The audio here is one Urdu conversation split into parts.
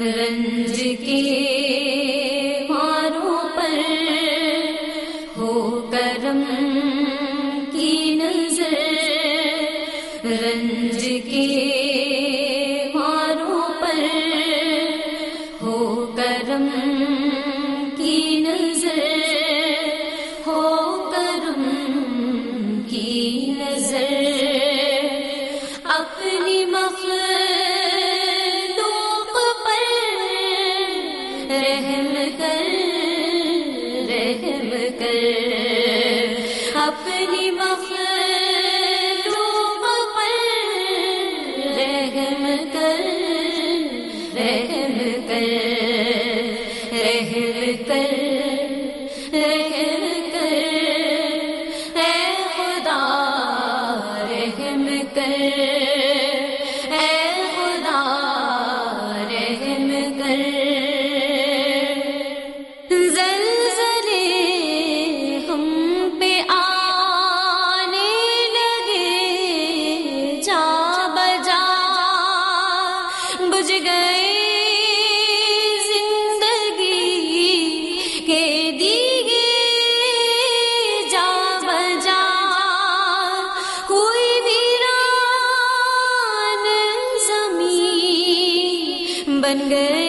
رنج کے ماروں پر ہو کرم کی نظر رنج کے ماروں پر ہو کرم کی نظر ہو کرم کی نظر اپنی مخلوق پر رحم کر رحم کر رحم کر رحم کر، اے خدا، رحم کر، اے خدا، رحم کر۔ بج گئے زندگی کے دیگے جا بجا۔ کوئی ویران زمین بن گئے۔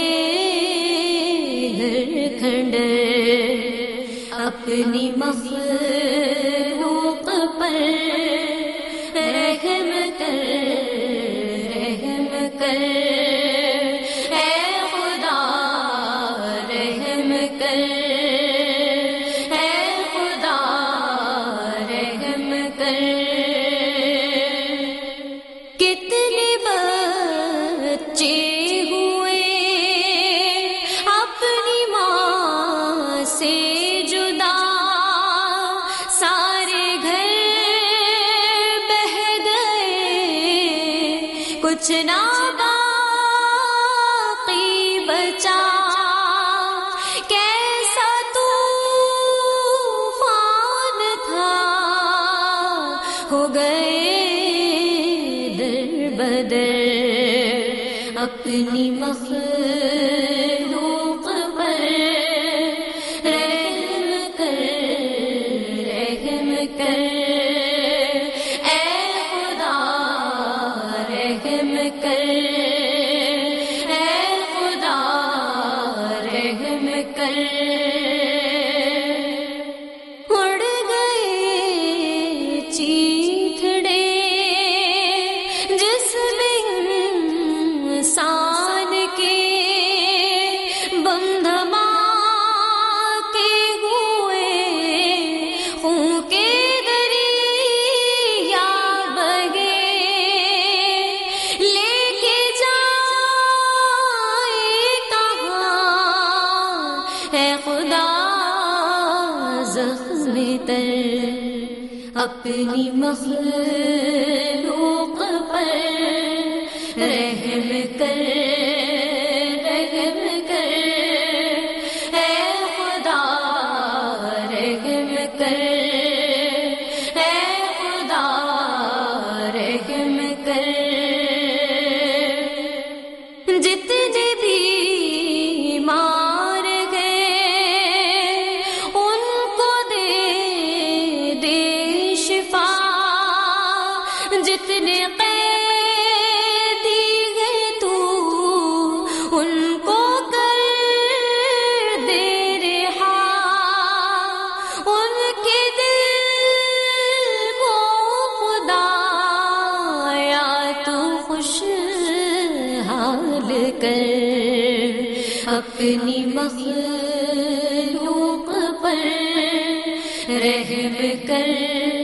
قدر اپنی مخلوق پر رحم کر رحم کر۔ زخم تر اپنی مخلوق جتنے قیدی گئے تو ان کو کر دے رہا۔ ان کے دل کو خدا، یا تو خوش حال کر۔ اپنی مخلوق پر رحم کر۔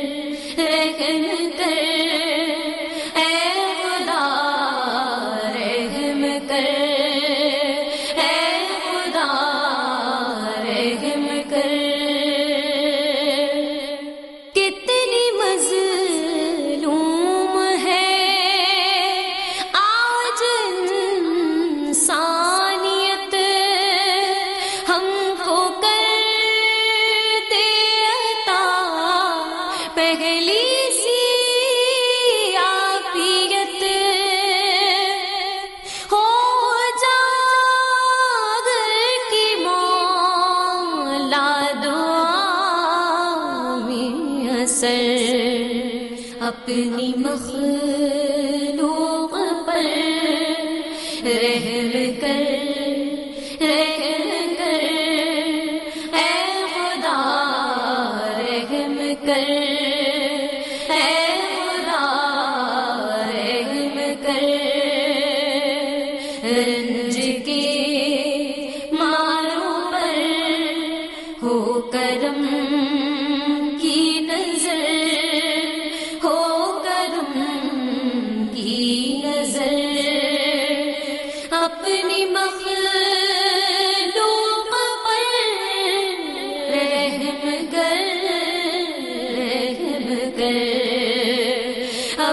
سر اپنی مخ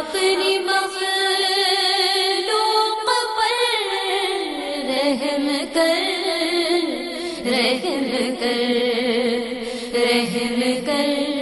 اپنی مخلوق پر رحم کر رحم کر رحم کر۔